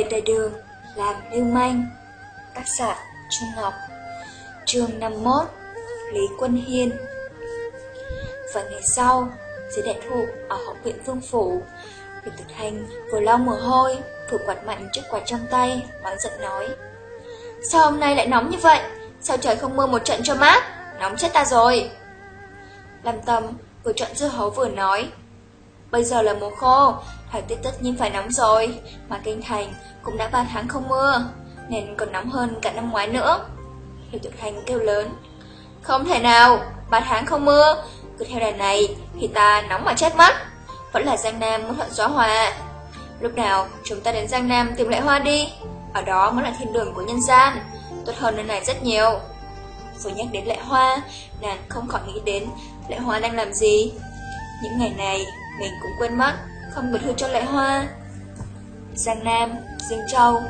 Về đời đường, làm lưu manh Tác giả Trung Ngọc chương 51 Lý Quân Hiên Vài ngày sau, dưới đại thụ ở học viện Vương Phủ Việc thực hành vừa lau mồ hôi, vừa quạt mạnh chiếc quạt trong tay, bán giận nói Sao hôm nay lại nóng như vậy? Sao trời không mưa một trận cho mát? Nóng chết ta rồi Lâm Tâm vừa chọn dưa hấu vừa nói Bây giờ là mùa khô, thời tiết tất nhiên phải nóng rồi, mà kinh thành cũng đã 3 tháng không mưa, nên còn nóng hơn cả năm ngoái nữa. Lưu Tuyệt thành kêu lớn, không thể nào, 3 tháng không mưa, cứ theo đài này thì ta nóng mà chết mắt Vẫn là Giang Nam muốn thuận gió hòa. Lúc nào chúng ta đến Giang Nam tìm lại hoa đi, ở đó mới là thiên đường của nhân gian, tốt hơn nơi này rất nhiều. Vừa nhắc đến lệ hoa, nàng không khỏi nghĩ đến lệ hoa đang làm gì. Những ngày này, mình cũng quên mất, không gửi thư cho lệ hoa. Giang Nam, Dương Châu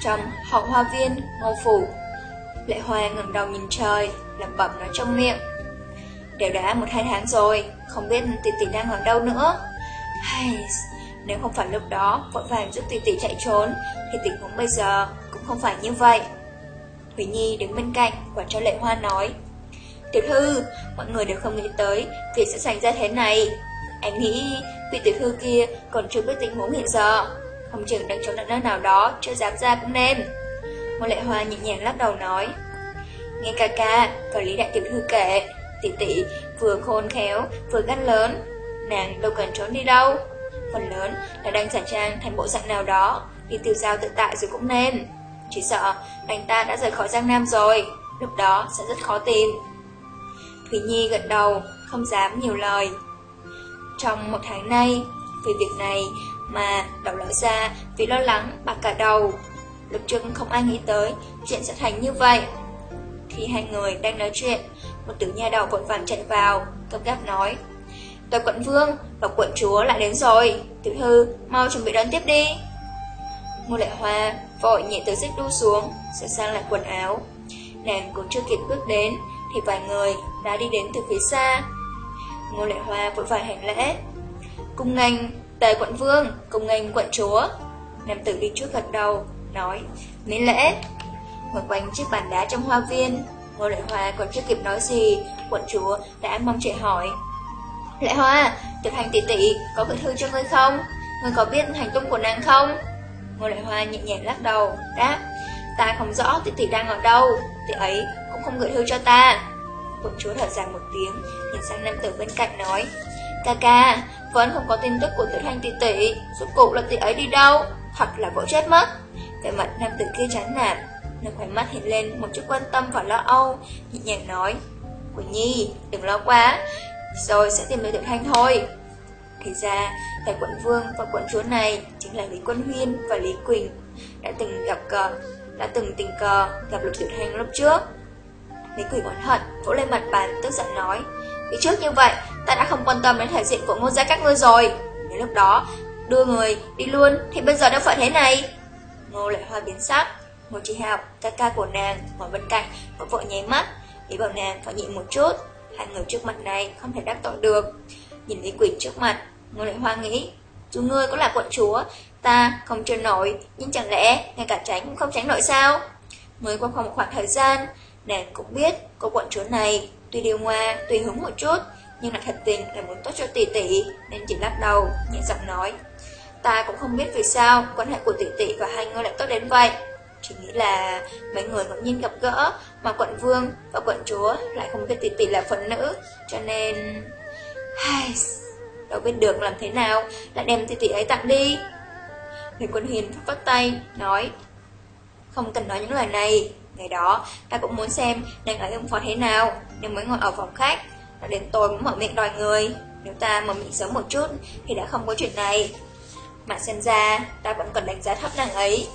Trong hậu hoa viên, ngô phủ Lệ hoa ngẩng đầu nhìn trời, lẩm bẩm nói trong miệng. Đều đã một hai tháng rồi, không biết tỷ tỷ đang ở đâu nữa. Hay, nếu không phải lúc đó vội vàng giúp tỷ tỷ chạy trốn, thì tình huống bây giờ cũng không phải như vậy. Thủy Nhi đứng bên cạnh, và cho lệ hoa nói. Tiểu thư, mọi người đều không nghĩ tới việc sẽ xảy ra thế này. Anh nghĩ vị tiểu thư kia còn chưa biết tình huống hiện giờ. Không chừng đang trốn ở nơi nào đó, chưa dám ra cũng nên. Một lệ hoa nhẹ nhàng lắc đầu nói. Nghe ca ca, và lý đại tiểu thư kể, tỷ tỷ vừa khôn khéo, vừa gan lớn. Nàng đâu cần trốn đi đâu. Phần lớn là đang giả trang thành bộ dạng nào đó, đi tiêu giao tự tại rồi cũng nên. Chỉ sợ anh ta đã rời khỏi Giang Nam rồi, lúc đó sẽ rất khó tìm. Thủy Nhi gật đầu, không dám nhiều lời. Trong một tháng nay, vì việc này mà đầu lỡ ra vì lo lắng bạc cả đầu. Lục trước không ai nghĩ tới chuyện sẽ thành như vậy. Khi hai người đang nói chuyện, một tử nha đầu vội vàng chạy vào, cấp gáp nói. Tôi quận vương và quận chúa lại đến rồi, tiểu thư mau chuẩn bị đón tiếp đi. Ngô lệ hoa vội nhẹ từ xích đu xuống, sửa sang lại quần áo. Nàng cũng chưa kịp bước đến, thì vài người đã đi đến từ phía xa. Ngô lệ hoa vội vàng hành lễ. Cung ngành tề quận vương, cung ngành quận chúa. Nam tử đi trước gật đầu, nói, miễn lễ. Ngồi quanh chiếc bàn đá trong hoa viên, Ngô lệ hoa còn chưa kịp nói gì, quận chúa đã mong chạy hỏi. Lệ hoa, tiểu hành tỷ tỷ, có gửi thư cho ngươi không? Ngươi có biết hành tung của nàng không? Ngô lệ hoa nhẹ nhàng lắc đầu, đáp, ta không rõ tỷ tỷ đang ở đâu, tỷ ấy cũng không gửi thư cho ta. Quận chúa thở dài một tiếng, nhìn sang nam tử bên cạnh nói, ca ca, vẫn không có tin tức của tiểu hành tỷ tỷ, suốt cuộc là tỷ ấy đi đâu, thật là vỗ chết mất. Về mặt nam tử kia chán nản, nơi khoảnh mắt hiện lên một chút quan tâm và lo âu, nhẹ nhàng nói, Quỳnh Nhi, đừng lo quá, rồi sẽ tìm được tiểu thanh thôi. Thì ra, tại quận vương và quận chúa này chính là Lý Quân Huyên và Lý Quỳnh đã từng gặp cờ, đã từng tình cờ gặp lục tiểu thanh lúc trước. Lý quỷ oán hận, vỗ lên mặt bàn tức giận nói, Vì trước như vậy, ta đã không quan tâm đến thể diện của ngôn gia các ngươi rồi. Nếu lúc đó đưa người đi luôn thì bây giờ đâu phải thế này. Ngô lại hoa biến sắc, Ngô chỉ học, ca ca của nàng, ngồi bên cạnh, vội vội nháy mắt, ý bảo nàng phải nhịn một chút. Hai người trước mặt này không thể đắc tội được. Nhìn Lý quỷ trước mặt, Ngô lại hoa nghĩ, Dù ngươi cũng là quận chúa, ta không chơi nổi, nhưng chẳng lẽ ngay cả tránh cũng không tránh nổi sao? Mới qua khoảng một khoảng thời gian, nàng cũng biết cô quận chúa này tuy điều ngoa, tùy hứng một chút, nhưng là thật tình là muốn tốt cho tỷ tỷ, nên chỉ lắc đầu, nhẹ giọng nói. Ta cũng không biết vì sao quan hệ của tỷ tỷ và hai người lại tốt đến vậy. Chỉ nghĩ là mấy người ngẫu nhiên gặp gỡ mà quận vương và quận chúa lại không biết tỷ tỷ là phận nữ, cho nên... Hai... Đâu biết được làm thế nào, lại đem tỷ tỷ ấy tặng đi. Người quân hiền phát phát tay, nói Không cần nói những lời này, ngày đó ta cũng muốn xem nàng ấy ứng phó thế nào, nếu mới ngồi ở phòng khách, đã đến tôi muốn mở miệng đòi người. Nếu ta mở miệng sớm một chút thì đã không có chuyện này. Mà xem ra, ta vẫn còn đánh giá thấp nàng ấy.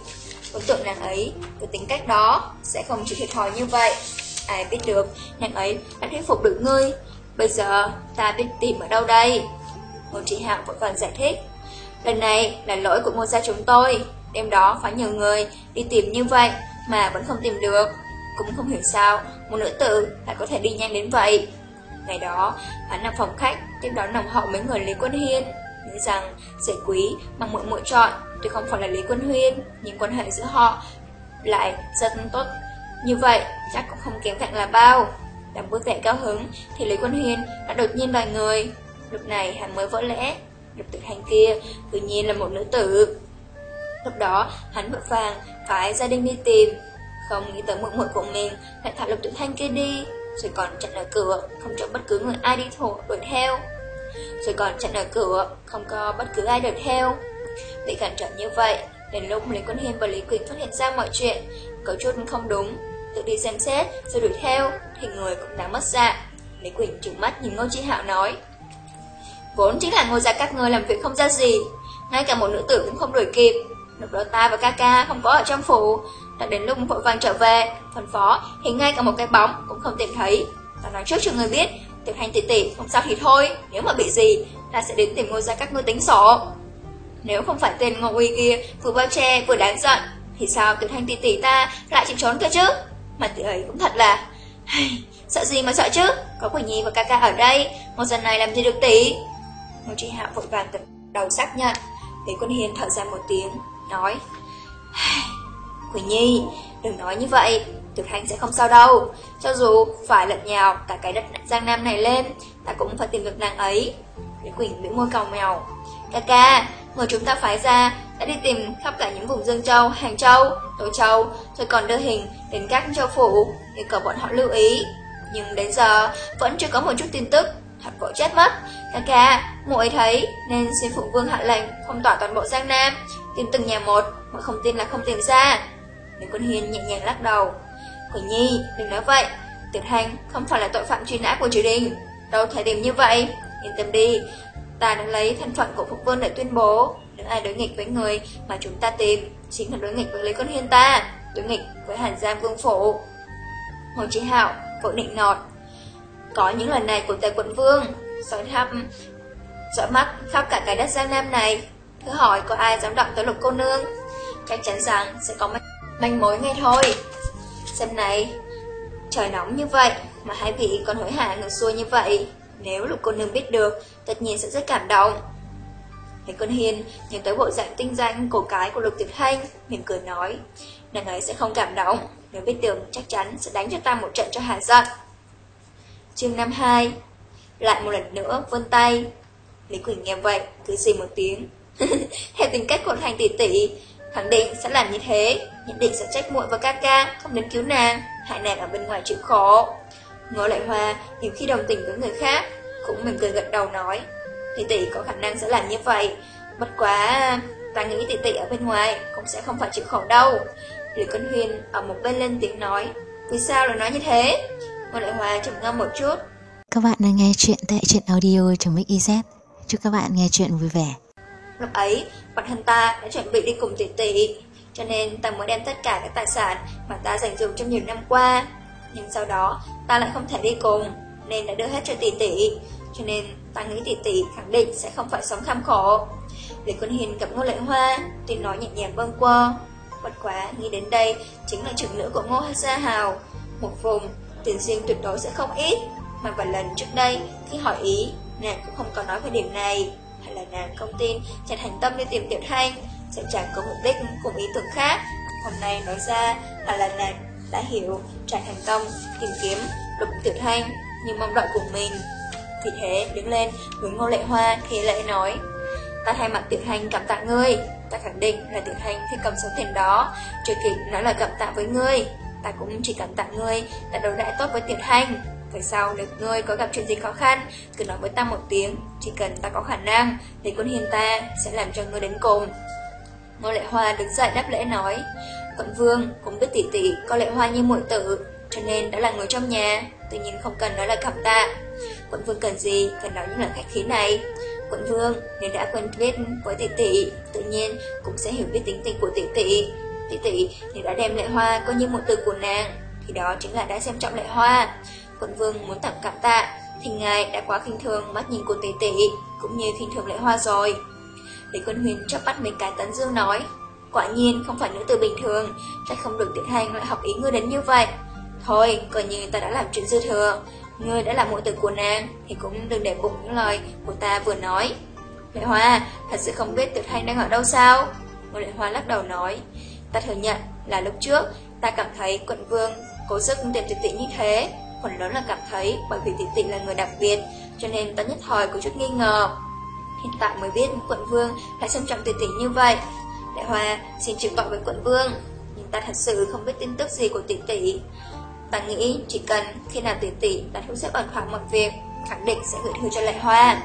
Ấn tượng nàng ấy, với tính cách đó, sẽ không chịu thiệt thòi như vậy. Ai biết được, nàng ấy đã thuyết phục được ngươi. Bây giờ, ta biết tìm ở đâu đây? Ngô Trí Hạo vội vàng giải thích. Lần này là lỗi của ngô gia chúng tôi. Đêm đó phải nhiều người đi tìm như vậy mà vẫn không tìm được. Cũng không hiểu sao một nữ tử lại có thể đi nhanh đến vậy. Ngày đó, hắn nằm phòng khách, tiếp đón nồng hậu mấy người Lý Quân Hiên. nghĩ rằng rể quý mà muội muội chọn tuy không phải là Lý Quân Huyên, nhưng quan hệ giữa họ lại rất tốt. Như vậy, chắc cũng không kém cạnh là bao. Đang vui vẻ cao hứng, thì Lý Quân Huyên đã đột nhiên đòi người. Lúc này hắn mới vỡ lẽ, lục tử hành kia tự nhiên là một nữ tử. Lúc đó, hắn vội vàng phải gia đình đi tìm, không nghĩ tới muội muội của mình lại thả lục tự thanh kia đi, rồi còn chặn ở cửa, không cho bất cứ người ai đi thổ đuổi theo. Rồi còn chặn ở cửa, không có bất cứ ai đuổi theo. Bị cản trở như vậy, đến lúc Lý Quân Hiên và Lý Quỳnh phát hiện ra mọi chuyện, có chút không đúng, tự đi xem xét rồi đuổi theo, thì người cũng đáng mất dạng. Lý Quỳnh trừng mắt nhìn Ngô chi Hạo nói, Vốn chính là ngô gia các ngươi làm việc không ra gì, ngay cả một nữ tử cũng không đuổi kịp. Lúc đó ta và ca ca không có ở trong phủ, đã đến lúc vội vàng trở về, phân phó thì ngay cả một cái bóng cũng không tìm thấy. Ta nói trước cho người biết, tiểu hành tỷ tỷ không sao thì thôi, nếu mà bị gì, ta sẽ đến tìm ngôi gia các ngươi tính sổ. Nếu không phải tên Ngô Uy kia vừa bao che vừa đáng giận, thì sao tiểu thanh tỷ tỷ ta lại chịu trốn cơ chứ? Mà tỷ ấy cũng thật là... sợ gì mà sợ chứ? Có Quỳnh Nhi và ca ca ở đây, một lần này làm gì được tỷ? Ngô Tri Hạ vội vàng tập đầu xác nhận. Lý Quân Hiền thở ra một tiếng, nói Quỳnh Nhi, đừng nói như vậy, Tiểu Thanh sẽ không sao đâu. Cho dù phải lật nhào cả cái đất Giang Nam này lên, ta cũng phải tìm được nàng ấy. Lý Quỳnh bị môi cầu mèo. Ca ca, người chúng ta phái ra đã đi tìm khắp cả những vùng Dương Châu, Hàng Châu, Tô Châu, rồi còn đưa hình đến các châu phủ, để cầu bọn họ lưu ý. Nhưng đến giờ vẫn chưa có một chút tin tức, thật vội chết mất. Ca ca, ấy thấy nên xin phụ vương hạ lệnh phong tỏa toàn bộ Giang Nam, tìm từng nhà một, mà không tin là không tìm ra. Nguyễn quân hiền nhẹ nhàng lắc đầu. Quỳnh Nhi, đừng nói vậy, Tiểu Thanh không phải là tội phạm truy nã của triều đình, đâu thể tìm như vậy. Yên tâm đi, ta đã lấy thân phận của phụ vương để tuyên bố, nếu ai đối nghịch với người mà chúng ta tìm, chính là đối nghịch với Lý Quân Hiên ta, đối nghịch với Hàn Giang Vương Phủ. Hồ Chí Hạo vội định nọt. Có những lần này của tài quận vương, soi thăm, dõi mắt khắp cả cái đất Giang Nam này, thử hỏi có ai dám động tới lục cô nương. Chắc chắn rằng sẽ có manh mối ngay thôi. Xem này, trời nóng như vậy mà hai vị còn hối hả ngược xuôi như vậy. Nếu lục cô nương biết được, tất nhiên sẽ rất cảm động. Thấy con hiền nhìn tới bộ dạng tinh danh cổ cái của Lục Tuyệt Thanh, mỉm cười nói, nàng ấy sẽ không cảm động, nếu biết được chắc chắn sẽ đánh cho ta một trận cho hà giận. Chương 52 Lại một lần nữa vươn tay. Lý Quỳnh nghe vậy, cứ gì một tiếng. Theo tính cách của Thành tỷ tỷ, khẳng định sẽ làm như thế, nhận định sẽ trách muội và ca ca, không đến cứu nàng, hại nàng ở bên ngoài chịu khổ. Ngô Lại Hoa nhiều khi đồng tình với người khác, cũng mỉm cười gật đầu nói, tỷ tỷ có khả năng sẽ làm như vậy, bất quá ta nghĩ tỷ tỷ ở bên ngoài cũng sẽ không phải chịu khổ đâu. Lý Cân Huyền ở một bên lên tiếng nói, vì sao lại nói như thế? Ngô Lại Hoa trầm ngâm một chút. Các bạn đang nghe chuyện tại truyện audio trong Mix Chúc các bạn nghe chuyện vui vẻ. Lúc ấy, bản thân ta đã chuẩn bị đi cùng tỷ tỷ, cho nên ta muốn đem tất cả các tài sản mà ta dành dụng trong nhiều năm qua. Nhưng sau đó, ta lại không thể đi cùng, nên đã đưa hết cho tỷ tỷ, cho nên ta nghĩ tỷ tỷ khẳng định sẽ không phải sống kham khổ. Lý Quân Hiền gặp Ngô Lệ Hoa, tuy nói nhẹ nhàng bâng qua. Bất quá, nghĩ đến đây chính là trưởng nữ của Ngô Gia Hào. Một vùng, tiền riêng tuyệt đối sẽ không ít, mà vài lần trước đây khi hỏi ý, nàng cũng không có nói về điểm này là nàng không tin Trần Hành Tâm đi tìm Tiểu Thanh sẽ chẳng có mục đích, cùng ý tưởng khác. Hôm nay nói ra là là nàng đã hiểu Trần Hành Tâm, tìm kiếm lục Tiểu Thanh như mong đợi của mình. Vì thế, đứng lên, hướng Ngô Lệ Hoa thì lệ nói, Ta thay mặt Tiểu Thanh cảm tạ ngươi Ta khẳng định là Tiểu Thanh khi cầm số tiền đó Chưa kịp nói lời cảm tạ với ngươi, Ta cũng chỉ cảm tạ ngươi đã đối đãi tốt với Tiểu Thanh về sau, nếu ngươi có gặp chuyện gì khó khăn cứ nói với ta một tiếng, Chỉ cần ta có khả năng, Thì quân hiền ta sẽ làm cho ngươi đến cùng. Ngô Lệ Hoa đứng dậy đáp lễ nói Quận Vương cũng biết tỷ tỷ có Lệ Hoa như muội tử, Cho nên đã là người trong nhà Tự nhiên không cần nói là cảm tạ. Quận Vương cần gì Cần nói những lời khách khí này? Quận Vương, nếu đã quen biết với tỷ tỷ, Tự nhiên cũng sẽ hiểu biết tính tình của tỷ tỷ. Tỷ tỷ, nếu đã đem Lệ Hoa coi như muội tử của nàng, Thì đó chính là đã xem trọng Lệ Hoa. Quận vương muốn tặng cảm tạ thì ngài đã quá khinh thường mắt nhìn của tỷ tỷ Cũng như khinh thường lệ hoa rồi. Lý quân huyền chắp bắt mấy cái tấn dương nói Quả nhiên không phải nữ tử bình thường Chắc không được tiện hành lại học ý ngươi đến như vậy. Thôi coi như ta đã làm chuyện dư thừa Ngươi đã là muội tử của nàng Thì cũng đừng để bụng những lời của ta vừa nói. Lệ Hoa, thật sự không biết Tiểu Thanh đang ở đâu sao? Ngô Lệ Hoa lắc đầu nói, ta thừa nhận là lúc trước ta cảm thấy quận vương cố sức tìm tỷ tỷ như thế, phần lớn là cảm thấy bởi vì tỷ tỷ là người đặc biệt, cho nên ta nhất thời có chút nghi ngờ. Hiện tại mới biết quận vương lại xem trọng tỷ tỷ như vậy. Đại Hoa xin chịu tội với quận vương, nhưng ta thật sự không biết tin tức gì của tỷ tỷ. Ta nghĩ chỉ cần khi nào tỷ tỷ đã thu xếp ẩn khoảng mọi việc, khẳng định sẽ gửi thư cho Lệ Hoa.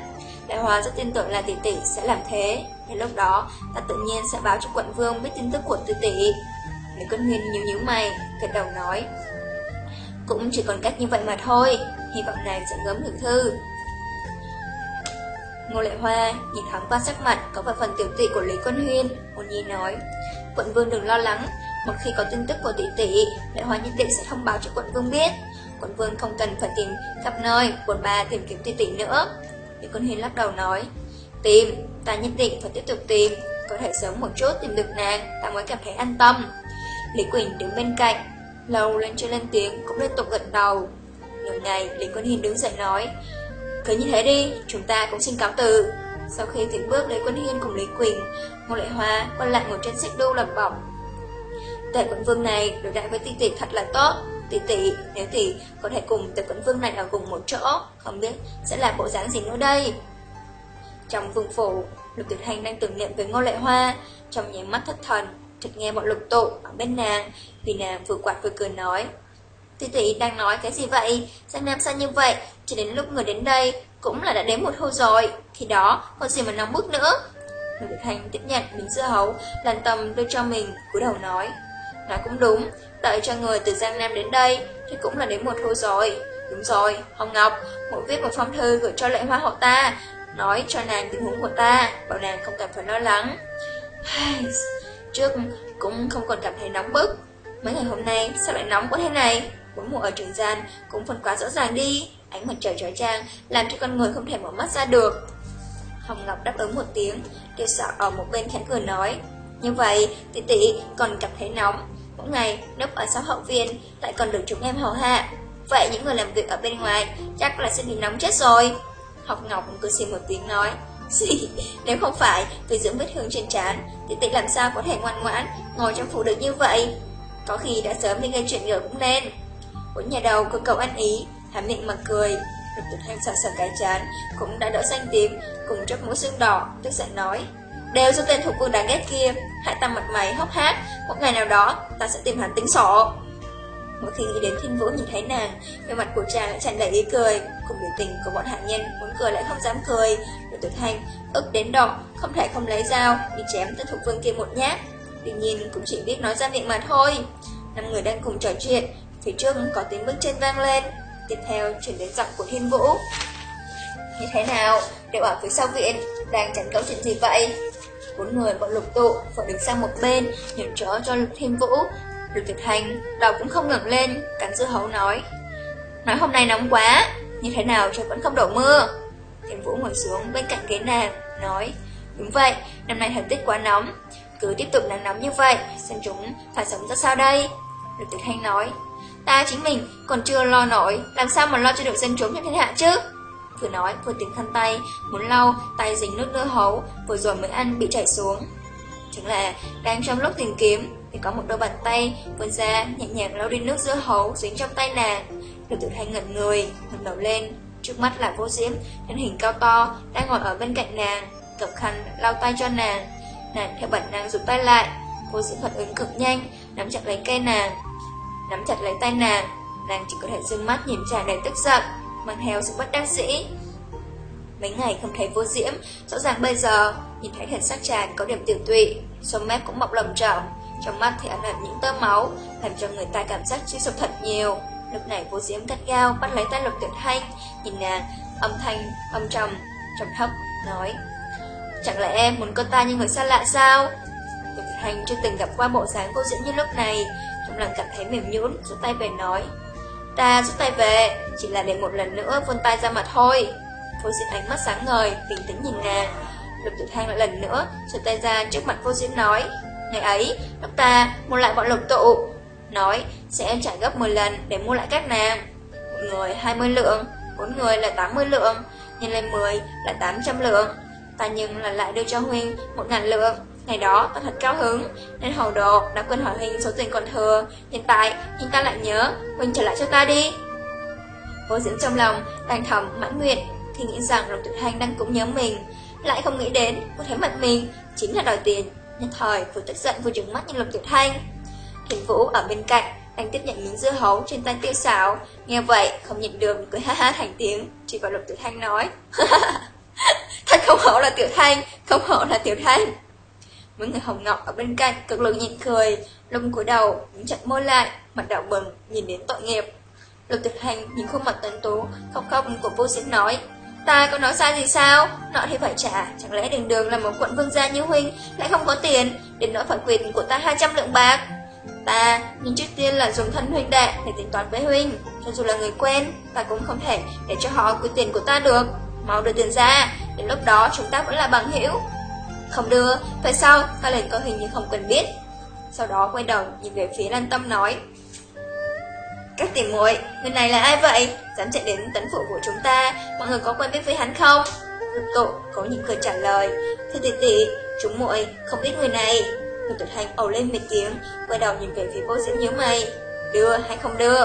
Đại Hoa rất tin tưởng là tỷ tỷ sẽ làm thế. Đến lúc đó, ta tự nhiên sẽ báo cho quận vương biết tin tức của tỷ tỷ. Lý Quân Nguyên nhíu nhíu mày, gật đầu nói. Cũng chỉ còn cách như vậy mà thôi, hy vọng nàng sẽ gớm được thư. Ngô Lệ Hoa nhìn thoáng qua sắc mặt có vài phần tiểu tị của Lý Quân Huyên, ôn nhi nói, quận vương đừng lo lắng, một khi có tin tức của tỷ tỷ, Lệ Hoa nhất định sẽ thông báo cho quận vương biết. Quận vương không cần phải tìm khắp nơi, quận ba tìm kiếm tỷ tỷ nữa. Lý Quân Huyên lắc đầu nói, tìm, ta nhất định phải tiếp tục tìm, có thể sớm một chút tìm được nàng, ta mới cảm thấy an tâm. Lý Quỳnh đứng bên cạnh, lâu lên chưa lên tiếng cũng liên tục gật đầu. Nửa ngày, Lý Quân Hiên đứng dậy nói, cứ như thế đi, chúng ta cũng xin cáo từ. Sau khi tiến bước Lý Quân Hiên cùng Lý Quỳnh, Ngô Lệ Hoa quay lại ngồi trên xích đu lầm bẩm. Tề quận vương này đối đại với tỷ tỷ thật là tốt. Tỷ tỷ, nếu tỷ có thể cùng tề quận vương này ở cùng một chỗ, không biết sẽ là bộ dáng gì nữa đây. Trong vương phủ, Lục Tuyệt Hành đang tưởng niệm với Ngô Lệ Hoa, trong nháy mắt thất thần, chợt nghe bọn lục tụ ở bên nàng, vì nàng vừa quạt vừa cười nói. Tỷ tỷ đang nói cái gì vậy? Giang Nam sao như vậy? Chỉ đến lúc người đến đây cũng là đã đến một hồi rồi. Khi đó, còn gì mà nóng bức nữa? Lục Thành tiếp nhận miếng dưa hấu, lần tầm đưa cho mình, cúi đầu nói. Nói cũng đúng, đợi cho người từ Giang Nam đến đây thì cũng là đến một hồi rồi. Đúng rồi, Hồng Ngọc, mỗi viết một phong thư gửi cho lệ hoa hậu ta, nói cho nàng tình huống của ta, bảo nàng không cần phải lo lắng. Trước cũng không còn cảm thấy nóng bức, mấy ngày hôm nay sao lại nóng quá thế này? Bốn mùa ở trường gian cũng phần quá rõ ràng đi, ánh mặt trời trói trang làm cho con người không thể mở mắt ra được. Hồng Ngọc đáp ứng một tiếng, tiêu sợ ở một bên khẽ cười nói. Như vậy, tỷ tỷ còn cảm thấy nóng. Mỗi ngày, nấp ở sáu hậu viên, lại còn được chúng em hầu hạ. Vậy những người làm việc ở bên ngoài chắc là sẽ bị nóng chết rồi. Học Ngọc cũng cứ xin một tiếng nói. Gì? Nếu không phải vì dưỡng vết thương trên trán, Thì tịnh làm sao có thể ngoan ngoãn ngồi trong phủ được như vậy? Có khi đã sớm đi gây chuyện gỡ cũng nên. Bốn nhà đầu cơ cầu ăn ý, há miệng mà cười. Lục tuyệt thanh sợ sợ cái chán, cũng đã đỡ xanh tím, cùng chớp mũi xương đỏ, tức giận nói. Đều do tên thủ quân đáng ghét kia, hại ta mặt mày hốc hác, một ngày nào đó ta sẽ tìm hắn tính sổ. Mỗi khi nghĩ đến thiên vũ nhìn thấy nàng, về mặt của chàng lại tràn đầy ý cười, cùng biểu tình của bọn hạ nhân muốn cười lại không dám cười. Tử tuyệt ức đến đỏ không thể không lấy dao, đi chém tên thục vương kia một nhát. Tuy nhiên cũng chỉ biết nói ra miệng mà thôi. Năm người đang cùng trò chuyện, phía trước có tiếng bước chân vang lên, tiếp theo chuyển đến giọng của Thiên Vũ. Như thế nào, đều ở phía sau viện, đang tránh cấu chuyện gì vậy? Bốn người bọn lục tụ phải đứng sang một bên, nhường chỗ cho Thiên Vũ. Lục Tuyệt Thành, đầu cũng không ngẩng lên, cắn dưa hấu nói. Nói hôm nay nóng quá, như thế nào trời vẫn không đổ mưa. Thiên Vũ ngồi xuống bên cạnh ghế nàng, nói. Đúng vậy, năm nay thời tiết quá nóng, cứ tiếp tục nắng nóng như vậy, xem chúng phải sống ra sao đây? Lục Tử Thanh nói, ta chính mình còn chưa lo nổi, làm sao mà lo cho được dân chúng trong thiên hạ chứ? Vừa nói vừa tìm khăn tay, muốn lau, tay dính nước dưa hấu, vừa rồi mới ăn bị chảy xuống. Chính là đang trong lúc tìm kiếm, thì có một đôi bàn tay vươn ra nhẹ nhàng lau đi nước dưa hấu dính trong tay nàng. Lục Tử Thanh ngẩn người, ngẩng đầu lên, trước mắt là vô diễm, thân hình cao to, đang ngồi ở bên cạnh nàng, cầm khăn lau tay cho nàng. Nàng theo bản năng rụt tay lại, vô diễm phản ứng cực nhanh, nắm chặt lấy cây nàng, nắm chặt lấy tay nàng, nàng chỉ có thể dương mắt nhìn chàng đầy tức giận, mang theo sự bất đắc dĩ. Mấy ngày không thấy vô diễm, rõ ràng bây giờ nhìn thấy thần sắc chàng có điểm tiểu tụy, sông mép cũng mọc lầm trọng, trong mắt thì ẩn ẩn những tơ máu, làm cho người ta cảm giác suy sụp thật nhiều. Lúc này vô diễm cắt gao bắt lấy tay lục tuyệt thanh, nhìn nàng, âm thanh, âm trầm, trầm thấp, nói Chẳng lẽ em muốn cô ta như người xa lạ sao? Lục tuyệt thanh chưa từng gặp qua bộ dáng vô diễm như lúc này, trong lòng cảm thấy mềm nhũn, rút tay về nói Ta rút tay về, chỉ là để một lần nữa vươn tay ra mặt thôi. Vô diễm ánh mắt sáng ngời, bình tĩnh nhìn nàng. Lục tuyệt hành lại lần nữa, rút tay ra trước mặt vô diễm nói. Ngày ấy, lúc ta mua lại bọn lục tụ. Nói sẽ trả gấp 10 lần để mua lại các nàng. Một người 20 lượng, bốn người là 80 lượng, nhân lên 10 là 800 lượng. ta nhưng là lại đưa cho Huynh một ngàn lượng. Ngày đó ta thật cao hứng, nên hầu đồ đã quên hỏi Huynh số tiền còn thừa. Hiện tại, Huynh ta lại nhớ, Huynh trả lại cho ta đi. Vô diễn trong lòng, đang thầm mãn nguyện, thì nghĩ rằng Lục Tuyệt Thanh đang cũng nhớ mình. Lại không nghĩ đến, có thể mặt mình chính là đòi tiền. nhân thời, vừa tức giận vừa trừng mắt nhìn Lục Tuyệt Thanh. Thiền Vũ ở bên cạnh, đang tiếp nhận miếng dưa hấu trên tay tiêu xảo. Nghe vậy, không nhịn được, cười ha ha thành tiếng, chỉ vào Lục tiểu Thanh nói. Thật không hổ là Tiểu Thanh, không hổ là Tiểu Thanh. Mấy người Hồng Ngọc ở bên cạnh cực lực nhịn cười, lông cúi đầu, những chặt môi lại, mặt đỏ bừng, nhìn đến tội nghiệp. Lục tiểu thanh nhìn khuôn mặt tuấn tú, khóc khóc của vô diễn nói. Ta có nói sai gì sao? Nọ thì phải trả, chẳng lẽ đường đường là một quận vương gia như huynh lại không có tiền, đến nỗi phải quyền của ta 200 lượng bạc. Ta, nhưng trước tiên là dùng thân huynh đệ để tính toán với huynh, cho dù là người quen, ta cũng không thể để cho họ quy tiền của ta được. Mau đưa tiền ra, đến lúc đó chúng ta vẫn là bằng hữu. Không đưa, tại sao ta liền coi hình như không cần biết. Sau đó quay đầu nhìn về phía Lan Tâm nói, các tìm muội, người này là ai vậy? Dám chạy đến tấn phụ của chúng ta, mọi người có quen biết với hắn không? Lục tụ có những cười trả lời, thưa tỷ tỷ, chúng muội không biết người này. Người tuyệt hành ầu lên mệt tiếng, quay đầu nhìn về phía vô diễm nhớ mày, đưa hay không đưa?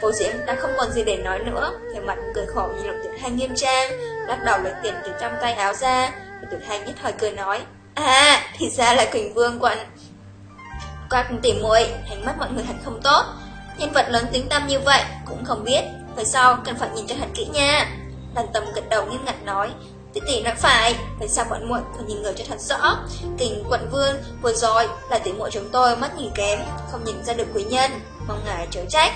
Vô diễm đã không còn gì để nói nữa, thì mặt cười khổ nhìn lục tuyệt hành nghiêm trang, lắc đầu lấy tiền từ trong tay áo ra. Lục tuyệt hành nhất thời cười nói, à, thì ra là Quỳnh Vương quận. Quạt tìm muội, hành mắt mọi người thật không tốt. Nhân vật lớn tính tâm như vậy cũng không biết Về sau cần phải nhìn cho thật kỹ nha lần tâm gật đầu nghiêm ngặt nói Tỷ tỷ nói phải phải sao quận muội tôi nhìn người cho thật rõ? Kình quận vương vừa rồi là tỷ muội chúng tôi mắt nhìn kém, Không nhìn ra được quý nhân, Mong ngài chớ trách.